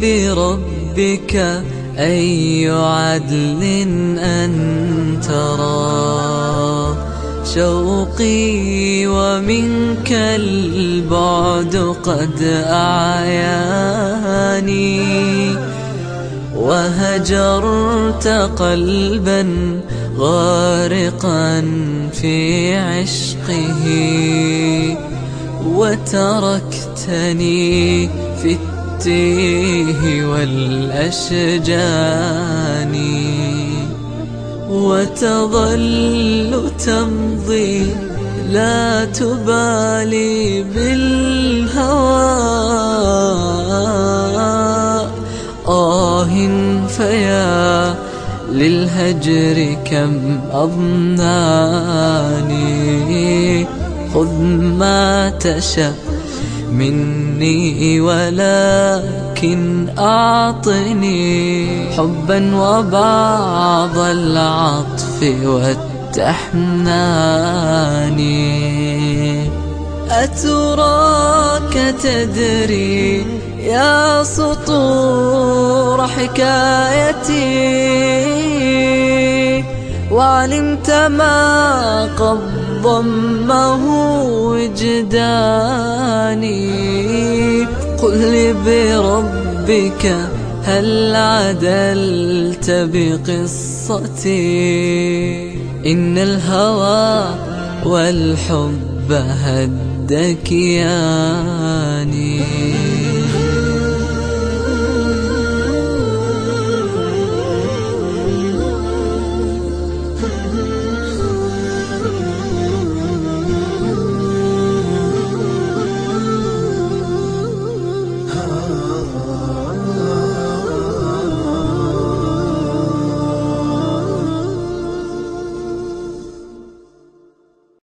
بربك أي عدل أن ترى شوقي ومنك البعد قد أعياني وهجرت قلبا غارقا في عشقه وتركتني في التيه والأشجان. وتظل تمضي لا تبالي بالهوى. آه فيا للهجر كم أضناني. خذ ما تشاء مني ولكن أعطني حبا وبعض العطف والتحنان. أتراك تدري يا سطور حكايتي؟ وعلمت ما قد ضمه وجداني. قل بربك هل عدلت بقصتي؟ إن الهوى والحب هدك يا